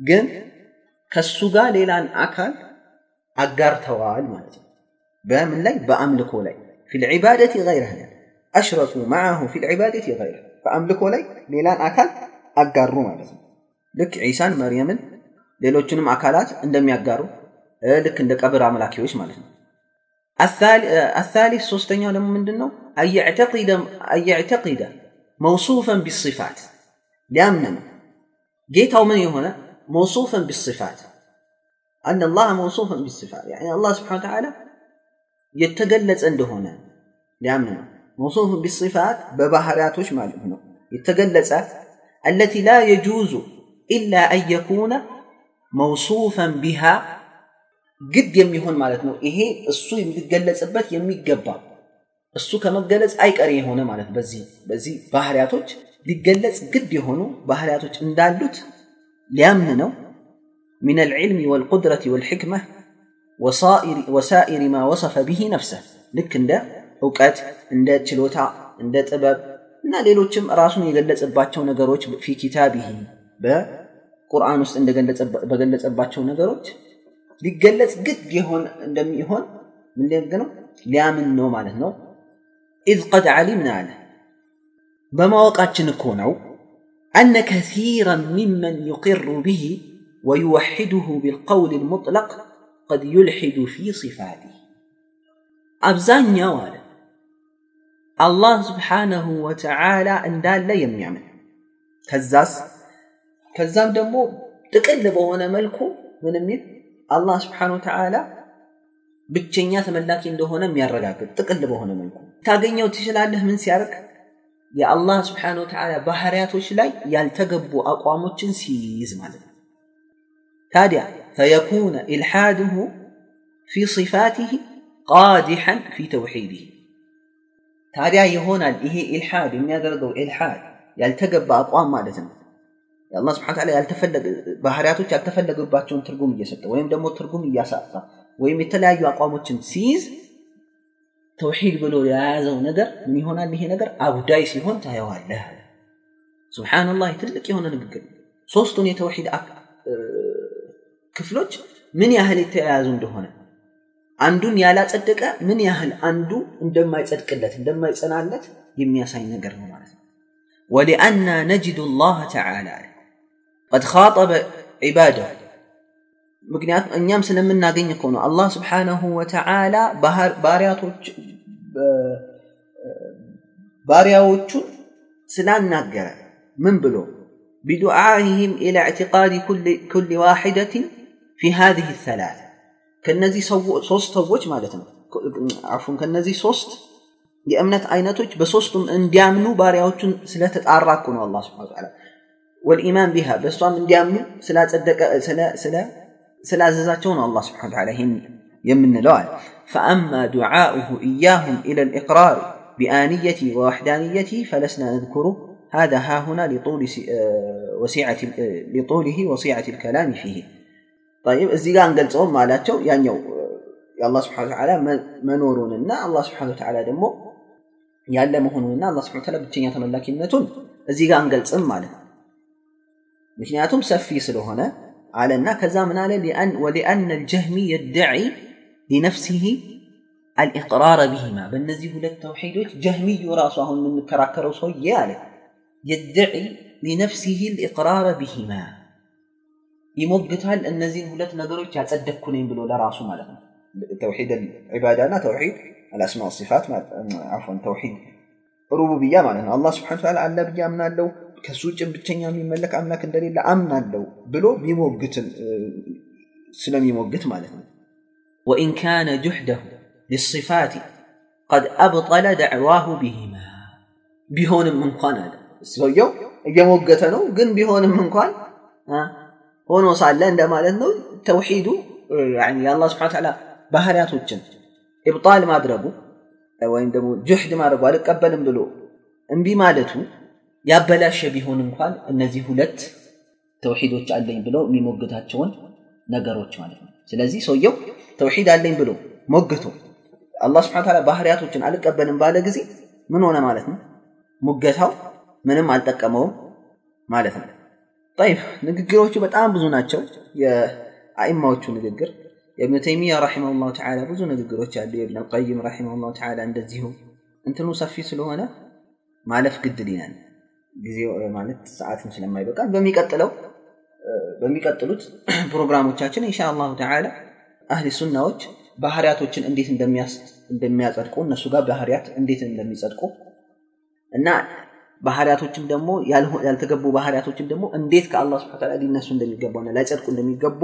S1: ግን ከሱ ጋር ሌላን አካል أجار توال مالته بأمن لي بأملك لي في العبادة غيرها أشرف معه في العبادة غيرها فأملكه لي ميلان أكل أجاروا مالته لك عيسى مريم ليلو تنم أكلات عندما يجاروا لك عندك أبرع عملك يوش مالته الثالث سوستن يوم من دنو أن يعتقد أن يعتقد موصوفا بالصفات لأمنا جيت أو من يهنا موصوفا بالصفات أن الله موصوفا بالصفات يعني الله سبحانه وتعالى የተገለጸ እንደሆነ ሊያምን ነው موصوف بالصفات በባህሪያቶች ማለት ነው የተገለጸ التي لا يجوز إلا أن يكون موصوفا بها ግድ የሚሆን ማለት ነው ይሄ እሱ የሚገለጽበት የሚገባ እሱ ከመገለጽ አይቀር የሆነ ማለት በዚህ በዚህ ባህሪያቶች ሊገለጽ ግድ የሆኑ ባህሪያቶች እንዳሉት ሊያምን ነው من العلم والقدرة والحكمة وصائر وسائر ما وصف به نفسه لك عند እውቀት እንደ ችሎታ እንደ ጥበብ እና ሌሎችም ራሱን የገለጸባቸው ነገሮች ፊ ኪታቢሂ በቁርአን ውስጥ በገለጸባቸው ነገሮች ሊገለጽ ግድ ይሆን እንደሚሆን ምን ነው ሊያምን ነው ማለት ነው ኢዝ ቀድ ዓሊምና አለ በማወቃችን እኮ ነው أن كثيرا ممن يقر به ويوحده بالقول المطلق قد يلحد في صفاته أبزانيا والا الله سبحانه وتعالى እንዳለ የሚያምን ከዛስ ከዛም ደግሞ ጥቅል በሆነ መልኩ ምን የሚል አላህ ስብሓን ወተዓላ ብቸኛ ተመላኪ እንደሆነ የሚያረጋግጥ ጥቅል በሆነ መልኩ ታገኘው ትችላለህ ምን ሲያርግ የአላህ ስብሓን ወተዓላ ባህርያቶች ላይ ያልተገቡ አቋሞችን ሲይዝ ማለት ነው تابع فيكون إلحاده في صفاته قادحا في توحيده. تابع يهون إيه إلحاد من يقرده إلحاد يلتقب بأقوام مالتنا الله سبحانه وتعالى يلتفلق بحرياته يلتفلق بباتشون ترقوم يسد ويم دمو ترقوم يسد ويم يتلاقي أقوامه سيز توحيد بلو يا عزو ندر من هنا اللي هي ندر أبو دايس هون تايو الله سبحان الله تلك هنا نبقى صوصتون يتوحيد أك... ክፍሎች ምን ያህል የተያያዙ እንደሆነ አንዱን ያላጸደቀ ምን ያህል አንዱ እንደማይጸድቅለት እንደማይጸናለት የሚያሳይ ነገር ነው ማለት ነው። ولأن نجد الله تعالى قد خاطب عباده مكنيات أنيام سلم من ناقين يكونوا الله سبحانه وتعالى بهار باريات وش باريات سلام ناقرة من بلو بدعائهم إلى اعتقاد كل كل واحدة في هذه الثلاث ከነዚህ ሶስት ሰዎች ማለት ነው አፉን ከነዚህ ሶስት የእምነት አይነቶች በሶስቱም እንዲያምኑ ባሪያዎቹን ስለተጣራ እኮ ነው አላህ ስብሐ ወተዓላ ወልኢማን ቢሃ በእሷም እንዲያምኑ ስላጸደቀ ስላዘዛቸው ነው አላህ ስብሐ ወተዓላ ይህን የምንለው አለ ፈአማ ዱዓኡሁ ኢያሁም ኢላ ልኢቅራር بآنيته ووحدانيته فلسنا نذكره هذا ها هنا لطول وسعة لطوله وسعة الكلام فيه طيب እዚህ ጋር እንገልጸውም ማላቸው ያኛው የአላህ ስብሐነ ወተዓላ መኖሩንና አላህ ስብሐነ ወተዓላ ደግሞ ያለ መሆኑንና አላህ ስብሐነ ወተዓላ ብቸኛ ተመላኪነቱን እዚህ ጋር አንገልጽም ማለት ነው። ምክንያቱም ሰፊ ስለሆነ على كذا من على لأن ولأن الجهمي يدعي لنفسه الإقرار بهما بالنزيه للتوحيد جهمي راسه من كراكر صيالة يدعي لنفسه الإقرار بهما يموقتها لأن نزين هلت نظرك يتصدق كنين بلو لراسه مالك. توحيد العبادة لا توحيد الأسماء والصفات عفوا توحيد. ربوبية معناه الله سبحانه وتعالى على بيا من الله كسوج بتشيني من ملك أملاك الدليل لا أمن الله بلو يموقت آه، سلم يموقت مالك. وإن كان جحده للصفات قد أبطل دعواه بهما. بهون من قناد سويو يموقتنو قن بهون من قناد ሆኖ ሳለ እንደማለት ነው። ተውሂዱ የአላህ ስብሐ ተዓላ ባህሪያቶችን ኢብጣል ማድረጉ ወይም ደግሞ ጁሕድ ማድረጉ አልቀበልም ብሎ እምቢ ማለቱ ያበላሸ ቢሆን እንኳን እነዚህ ሁለት ተውሂዶች አለኝ ብለው የሚሞግታቸውን ነገሮች ማለት ነው። ስለዚህ ሰውየው ተውሂድ አለኝ ብሎ ሞግቶ አላህ ስብሐ ተዓላ ባህሪያቶችን አልቀበልም ባለ ጊዜ ምን ሆነ ማለት ነው? ሙገታው ምንም አልጠቀመውም ማለት ነው ጠይብ ንግግሮቹ በጣም ብዙ ናቸው። የአይማዎቹ ንግግር የእብኑ ተይሚያ ረሒመሁላሁ ተዓላ ብዙ ንግግሮች አሉ። የእብን አልቀይም ረሒመሁላሁ ተዓላ እንደዚሁ። እንትኑ ሰፊ ስለሆነ ማለፍ ግድል ይላል ጊዜ ማለት ሰዓትም ስለማይበቃ በሚቀጥለው በሚቀጥሉት ፕሮግራሞቻችን ኢንሻ አላሁ ተዓላ አህሊ ሱናዎች ባህሪያቶችን እንዴት እንደሚያጸድቁ እነሱ ጋር ባህሪያት እንዴት እንደሚጸድቁ እና ባህሪያቶችም ደግሞ ያልተገቡ ባህሪያቶችም ደግሞ እንዴት ከአላህ ስብሐ ተዓላ ሊነሱ እንደሚገባውና ላይጸድቁ እንደሚገቡ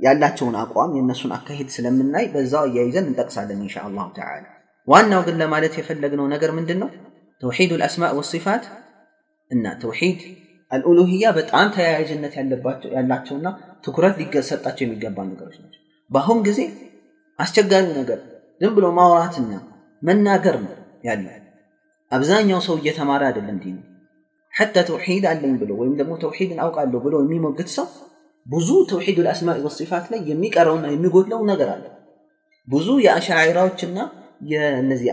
S1: ያላቸውን አቋም የእነሱን አካሄድ ስለምናይ በዛው እያይዘን እንጠቅሳለን ኢንሻ አላሁ ተዓላ። ዋናው ግን ለማለት የፈለግነው ነገር ምንድን ነው ተውሒድ ልአስማእ ወሲፋት እና ተውሒድ አልኡሉህያ በጣም ተያያዥነት ያላቸውና ትኩረት ሊሰጣቸው የሚገባ ነገሮች ናቸው። በአሁን ጊዜ አስቸጋሪው ነገር ዝም ብሎ ማውራትና መናገር ነው ያለ አብዛኛው ሰው እየተማረ አይደለም ዲኑ ሐታ ተውሒድ አለኝ ብሎ ወይም ደግሞ ተውሒድን አውቃለሁ ብሎ የሚሞግት ሰው ብዙ ተውሒድ ልአስማኢ ወሲፋት ላይ የሚቀረውና የሚጎድለው ነገር አለ። ብዙ የአሻዒራዎችና የእነዚህ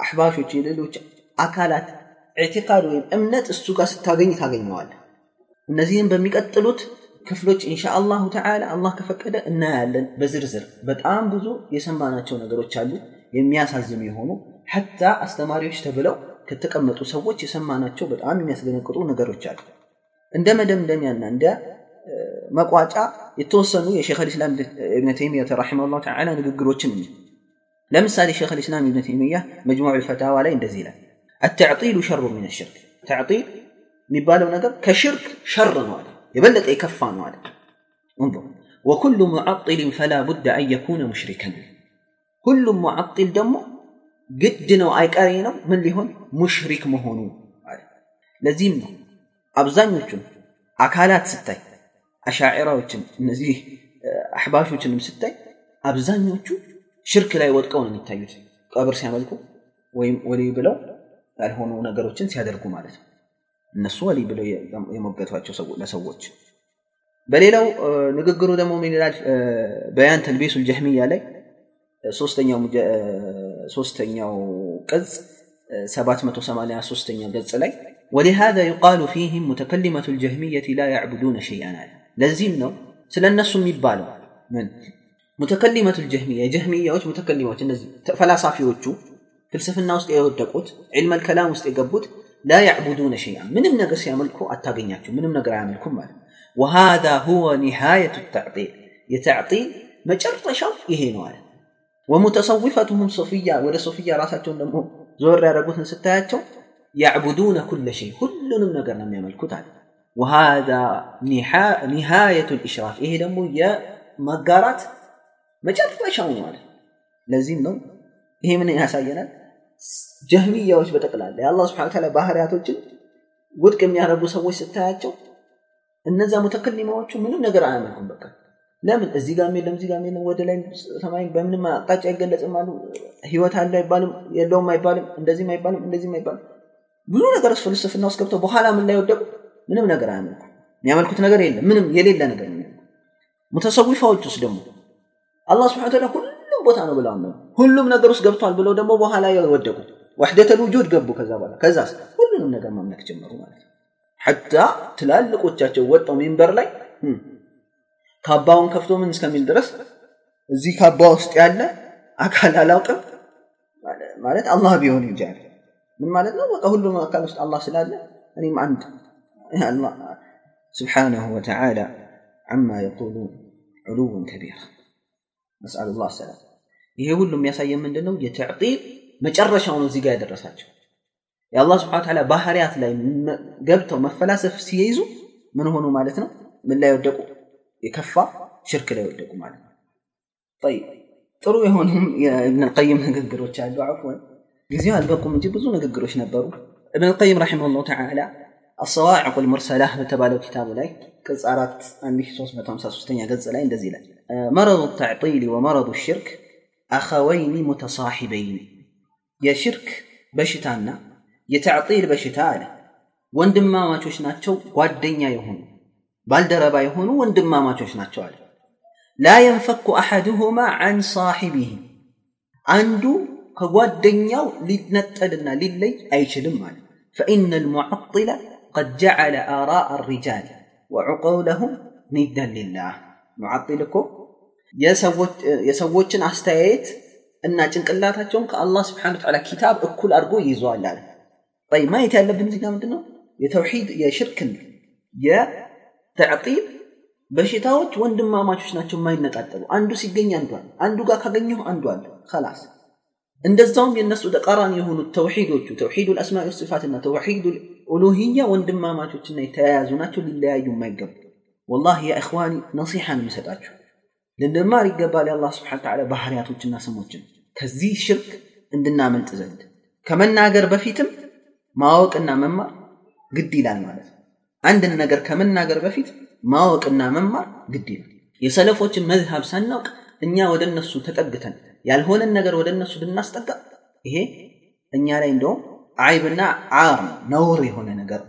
S1: አሕባሾች የሌሎች አካላት ኢዕቲቃድ ወይም እምነት እሱ ጋር ስታገኝ ታገኘዋል እነዚህም በሚቀጥሉት ክፍሎች ኢንሻ አላሁ ተዓላ አላህ ከፈቀደ እናያለን። በዝርዝር በጣም ብዙ የሰማናቸው ነገሮች አሉ የሚያሳዝኑ የሆኑ ሐታ አስተማሪዎች ተብለው ከተቀመጡ ሰዎች የሰማናቸው በጣም የሚያስደነግጡ ነገሮች አሉ። እንደ መደምደሚያና እንደ መቋጫ የተወሰኑ የሼክ ልስላም እብነ ተይሚያ ረሒመሁላህ ተዓላ ንግግሮችን እንጂ ለምሳሌ ሼክ ልስላም እብነ ተይሚያ መጅሙዕ ልፈታዋ ላይ እንደዚህ ይላል፣ አተዕጢሉ ሸሩ ሚን ሽርክ። ተዕጢል የሚባለው ነገር ከሽርክ ሸር ነው አለ፣ የበለጠ የከፋ ነው አለ። እንظር ወኩሉ ሙዓጢልን ፈላ ቡድ አን የኩነ ሙሽሪከን፣ ሁሉም ሙዓጢል ደግሞ ግድ ነው አይቀሬ ነው። ምን ሊሆን? ሙሽሪክ መሆኑ ለዚህም ነው አብዛኞቹን አካላት ስታይ አሻዒራዎችን እነዚህ አሕባሾችንም ስታይ አብዛኞቹ ሽርክ ላይ ወድቀው ነው የሚታዩት። ቀብር ሲያመልኩ ወይም ወሊ ብለው ያልሆኑ ነገሮችን ሲያደርጉ ማለት ነው። እነሱ ወሊ ብለው የሞገቷቸው ለሰዎች። በሌላው ንግግሩ ደግሞ ምን ይላል? በያን ተልቢሱ ልጀህሚያ ላይ ሶስተኛው ሶስተኛው ቅጽ 783 ገጽ ላይ ولهذا يقال فيهم متكلمة الجهمية لا يعبدون شيئا لازم ነው ስለ እነሱ የሚባለው ምን ሙተከሊመቱ ልጀህሚያ የጀህሚያዎች ሙተከሊሞች እነዚህ ፈላሳፊዎቹ ፍልስፍና ውስጥ የወደቁት ዒልመ ልከላም ውስጥ የገቡት ላ ያዕቡዱነ ሸይአ ምንም ነገር ሲያመልኩ አታገኛቸው ምንም ነገር አያመልኩም ማለት وهذا هو نهاية التعطيل የተዕጢል መጨረሻው ይሄ ነው አለ ومتصوفتهم صوفية ولا صوفية راساتهم نمو زور رابوتن ستاتهم يعبدون كل شيء. كل نقر لم يملكوا تعالى وهذا نهاية الإشراف. إيه دمو يا مقارات؟ ما جاءت ما شاءوا مالا لازم نو. إيه من إيها ساينا جهمية وش بتقلال؟ يا الله سبحانه وتعالى باهرياتو جن قد كم يا ربو سوي ستاتهم النزا متكلمة وشو؟ منو نقر عاملكم بكر ለምን? እዚህ ጋር የለም እዚህ ጋር የለም ወደ ላይ ሰማይ በምንም አቅጣጫ አይገለጽም አሉ። ህይወት አለ አይባልም የለውም አይባልም እንደዚህም አይባልም እንደዚህም አይባልም። ብዙ ነገር ፍልስፍና ውስጥ ገብተው በኋላ ምን ላይ ወደቁ? ምንም ነገር አያመልኩ የሚያመልኩት ነገር የለም ምንም የሌለ ነገር ሙተሰዊፋዎች ውስጥ ደግሞ አላህ ስብሐ ተዓላ ሁሉም ቦታ ነው ብለው አመኑ ሁሉም ነገር ውስጥ ገብቷል ብለው ደግሞ በኋላ ወደቁ። ወሕደተል ውጁድ ገቡ ከዛ በኋላ። ከዛስ? ሁሉንም ነገር ማምለክ ጀመሩ ማለት ነው። ሐታ ትላልቆቻቸው ወጣው ሚንበር ላይ ካባውን ከፍቶ ምን እስከሚል ድረስ እዚህ ካባ ውስጥ ያለ አካል አላውቅም ማለት አላህ ቢሆን እንጂ አለ ምን ማለት ነው በቃ ሁሉም አካል ውስጥ አላህ ስላለ እኔም አንድ سبحانه وتعالى عما يقولون علوا كبيرا نسأل الله السلام ይሄ ሁሉ የሚያሳየን ምንድን ነው የተዕጢል መጨረሻው ነው እዚህ ጋር ያደረሳቸው የአላህ ስብሓን ታላ ባህርያት ላይ ገብተው መፈላሰፍ ሲይዙ ምን ሆኑ ማለት ነው ምን ላይ ወደቁ የከፋ ሽርክ ላይ ወደቁ ማለት ነው። ጠይብ ጥሩ የሆኑም የእብን ልቀይም ንግግሮች አሉ። አፍወን ጊዜው አልበቁም እንጂ ብዙ ንግግሮች ነበሩ። እብን ልቀይም ረሒመሁላሁ ተዓላ አሰዋዕቁ ልሙርሰላህ በተባለው ኪታቡ ላይ ቅጽ አራት 1353ኛ ገጽ ላይ እንደዚህ ይላል መረዱ ተዕጢል ወመረዱ ሽርክ አኸወይኒ ሙተሳሒበይኒ የሽርክ በሽታና የተዕጢል በሽታ አለ ወንድማማቾች ናቸው ጓደኛ የሆኑ ባልደረባ የሆኑ ወንድማማቾች ናቸው አለ ላ የንፈኩ አሐድሁማ አን ሳሒቢህ አንዱ ከጓደኛው ሊነጠልና ሊለይ አይችልም አለ ፈኢነ ልሙዓጢለ ቀድ ጀዐለ አራء ሪጃል ወዕቀውለሁም ኒደን ሊላህ ሙዓጢል እኮ የሰዎችን አስተያየት እና ጭንቅላታቸውን ከአላህ ስብሓን ተዓላ ኪታብ እኩል አድርጎ ይይዘዋል አለ ጠይ ማየት ያለብን እዚህ ጋር ምንድን ነው የተውሒድ የሽርክን ተዕጢብ በሽታዎች ወንድማማቾች ናቸው የማይነጣጠሉ አንዱ ሲገኝ አንዱ አለ አንዱ ጋር ካገኘሁ አንዱ አለ ከላስ እንደዛውም የእነሱ ተቃራኒ የሆኑት ተውሒዶቹ ተውሒዱ ልአስማ ወሲፋትና ተውሒዱ ኡሉህያ ወንድማማቾችና የተያያዙ ናቸው ሊለያዩ የማይገቡ ወላሂ ያ እኽዋኒ ነሲሐን የምሰጣችሁ ልንማር ይገባል የአላህ ስብሓን ተዓላ ባህርያቶችና ስሞችን ከዚህ ሽርክ እንድናመልጥ ዘንድ ከመናገር በፊትም ማወቅና መማር ግድ ይላል ማለት ነው አንድን ነገር ከመናገር በፊት ማወቅና መማር ግድ ይላል። የሰለፎችን መዝሃብ ሳናውቅ እኛ ወደ እነሱ ተጠግተን ያልሆነን ነገር ወደ እነሱ ብናስጠጋ ይሄ እኛ ላይ እንደውም አይብና ዓር ነውር የሆነ ነገር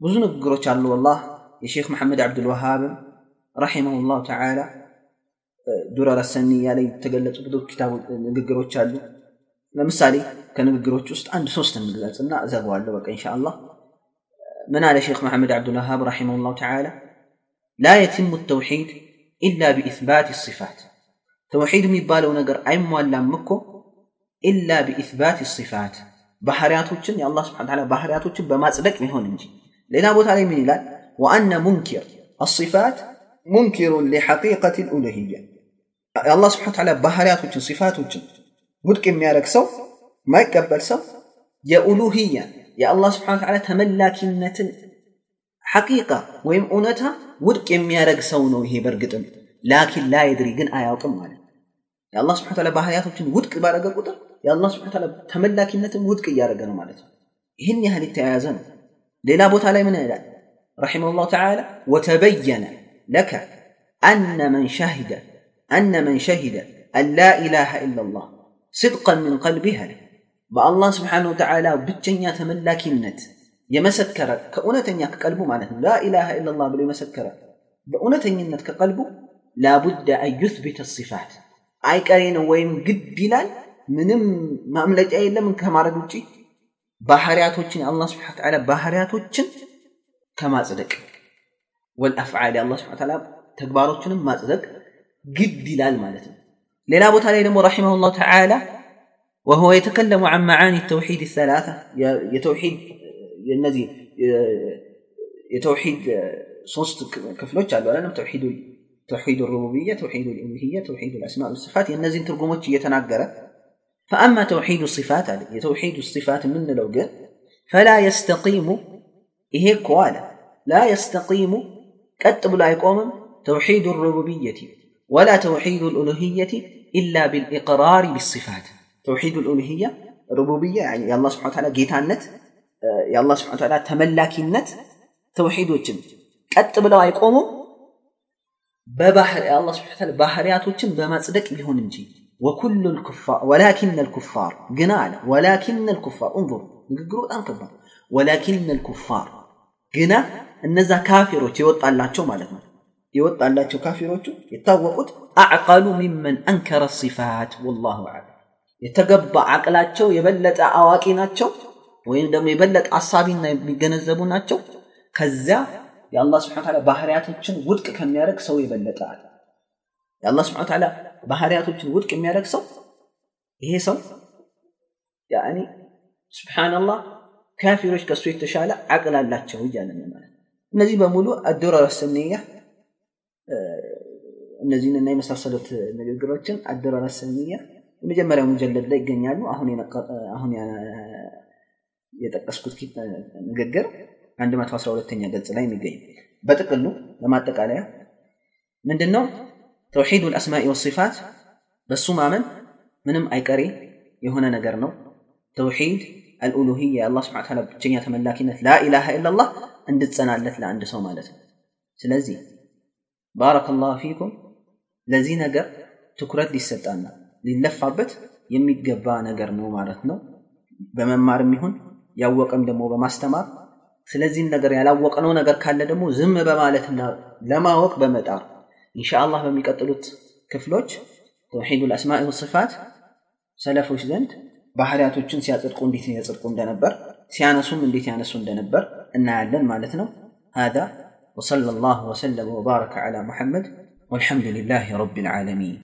S1: ብዙ ንግግሮች አሉ ወላህ የሼክ መሐመድ አብዱልወሃብም ረሒመሁ ላሁ ተዓላ ዱረር ሰኒያ የተገለጹ ብዙ ንግግሮች አሉ። ለምሳሌ ከንግግሮች ውስጥ አንድ ሶስት እንግለጽና እዘገዋለሁ በቃ ኢንሻአላህ። من على شيخ محمد عبد الوهاب رحمه الله تعالى لا يتم التوحيد إلا بإثبات الصفات توحيد ميبالو نقر أيم ولا مكو إلا بإثبات الصفات بحرياتوچن يا الله سبحانه وتعالى بحرياتوچن بما صدق ميهون انجي لنا بوت عليه من يلال وأن منكر الصفات منكر لحقيقة الألوهية يا الله سبحانه وتعالى بحرياتوچن صفاتوچن ውድቅ የሚያደርግ ሰው ማይቀበል ሰው የኡሉህያ የአላህ ስብሓን ተዓላ ተመላኪነትን ሐቂቃ ወይም እውነታ ውድቅ የሚያደርግ ሰው ነው ይሄ በእርግጥም ላኪን ላ የድሪ ግን አያውቅም ማለት የአላህ ስብሓን ተዓላ ባህርያቶችን ውድቅ ባደረገ ቁጥር የአላህ ስብሓን ተዓላ ተመላኪነትን ውድቅ እያደረገ ነው ማለት ነው ይህን ያህል የተያያዘ ነው ሌላ ቦታ ላይ ምን ይላል رحمه الله تعالى وتبين لك أن من شهد أن من شهد أن لا إله إلا الله صدقا من قلبها በአላህ ስብሓን ወተዓላ ብቸኛ ተመላኪነት የመሰከረ ከእውነተኛ ከቀልቡ ማለት ነው ላኢላሃ ኢላላህ ብሎ የመሰከረ በእውነተኝነት ከቀልቡ ላቡደ አን ዩትቢተ ሲፋት አይቀሬ ነው ወይም ግድ ይላል ምንም ማምለጫ የለም ከማድረግ ውጭ ባህርያቶችን የአላህ ስብሓን ተዓላ ባህርያቶችን ከማጽደቅ ወልአፍዓል የአላህ ስብሓን ተዓላ ተግባሮችንም ማጽደቅ ግድ ይላል ማለት ነው ሌላ ቦታ ላይ ደግሞ ረሒመሁ ላሁ ተዓላ وهو يتكلم عن معاني التوحيد الثلاثة. يتوحيد الذي يتوحيد صوص كفلوش على توحيد توحيد الربوبية توحيد الألوهية توحيد الأسماء والصفات. النزي ترجموش يتناقر فأما توحيد الصفات توحيد الصفات من لو فلا يستقيم إيه كوالا لا يستقيم كتب لا يقوم توحيد الربوبية ولا توحيد الألوهية إلا بالإقرار بالصفات. توحيد الألوهية ربوبية يعني يا الله سبحانه وتعالى جيتانت يا الله سبحانه وتعالى تملاكينت توحيد وجم قط بلا يقوموا ببحر يا الله سبحانه وتعالى بحريات وجم بما صدق يهون انجي وكل الكفار ولكن الكفار جنال ولكن الكفار انظر نقروا الان ولكن الكفار جنا النزا كافر وتيوط على شو مالتنا يوط على شو كافر وتيوط يتوقف اعقل ممن انكر الصفات والله اعلم የተገባ አቅላቸው የበለጠ አዋቂ ናቸው ወይም ደግሞ የበለጠ አሳቢና የሚገነዘቡ ናቸው ከዚያ የአላህ ስብሐነ ተዓላ ባህሪያቶችን ውድቅ ከሚያደርግ ሰው የበለጠ አለ። የአላህ ስብሐነ ተዓላ ባህሪያቶችን ውድቅ የሚያደርግ ሰው ይሄ ሰው ያኒ ስብሓንላህ ካፊሮች ከእሱ የተሻለ አቅል አላቸው እያለን ማለት እነዚህ በሙሉ አዱረር ሰንያ እነዚህንና የመሳሰሉት ንግግሮችን አዱረር ሰንያ የመጀመሪያው ሙጀለድ ላይ ይገኛሉ። አሁን የጠቀስኩት ንግግር 112ኛ ገጽ ላይ የሚገኝ በጥቅሉ ለማጠቃለያ ምንድን ነው ተውሒዱ ልአስማኢ ወሲፋት በሱ ማመን ምንም አይቀሬ የሆነ ነገር ነው። ተውሒድ አልኡሉህያ የአላህ ስብሐ ተዓላ ብቸኛ ተመላኪነት ላኢላሃ ኢላላህ እንድትጸናለት ለአንድ ሰው ማለት ነው። ስለዚህ ባረከላሁ ፊኩም ለዚህ ነገር ትኩረት ሊሰጣና ሊለፋበት የሚገባ ነገር ነው ማለት ነው። በመማርም ይሁን ያወቀም ደግሞ በማስተማር ስለዚህም ነገር ያላወቅነው ነገር ካለ ደግሞ ዝም በማለትና ለማወቅ በመጣር ኢንሻአላህ በሚቀጥሉት ክፍሎች ተውሒዱ ልአስማኢ ወስፋት ሰለፎች ዘንድ ባህሪያቶችን ሲያጽድቁ እንዴት ያጽድቁ እንደነበር ሲያነሱም እንዴት ያነሱ እንደነበር እናያለን ማለት ነው هذا وصلى الله وسلم وبارك على محمد والحمد لله رب العالمين